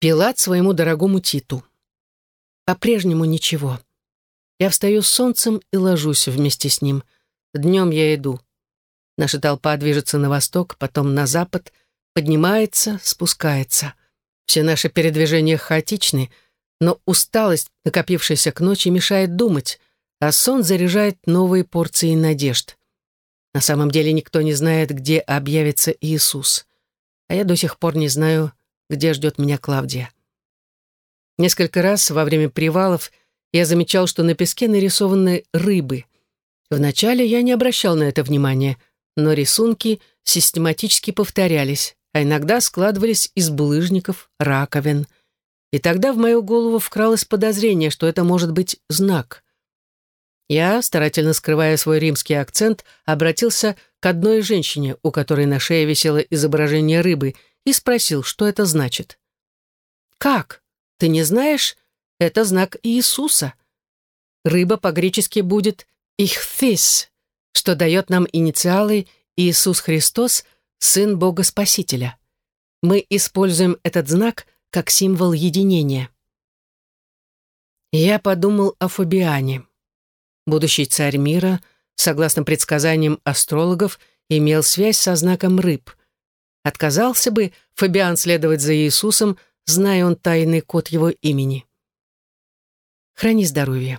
Пилат своему дорогому Титу. По-прежнему ничего. Я встаю с солнцем и ложусь вместе с ним. Днем я иду. Наша толпа движется на восток, потом на запад, поднимается, спускается. Все наши передвижения хаотичны, но усталость, накопившаяся к ночи, мешает думать, а сон заряжает новые порции надежд. На самом деле никто не знает, где объявится Иисус. А я до сих пор не знаю, где ждет меня Клавдия. Несколько раз во время привалов я замечал, что на песке нарисованы рыбы. Вначале я не обращал на это внимания, но рисунки систематически повторялись, а иногда складывались из булыжников, раковин. И тогда в мою голову вкралось подозрение, что это может быть знак. Я, старательно скрывая свой римский акцент, обратился к одной женщине, у которой на шее висело изображение рыбы — и спросил, что это значит. «Как? Ты не знаешь? Это знак Иисуса. Рыба по-гречески будет «ихфис», что дает нам инициалы «Иисус Христос, Сын Бога Спасителя». Мы используем этот знак как символ единения. Я подумал о Фабиане. Будущий царь мира, согласно предсказаниям астрологов, имел связь со знаком рыб. Отказался бы Фабиан следовать за Иисусом, зная он тайный код его имени. Храни здоровье.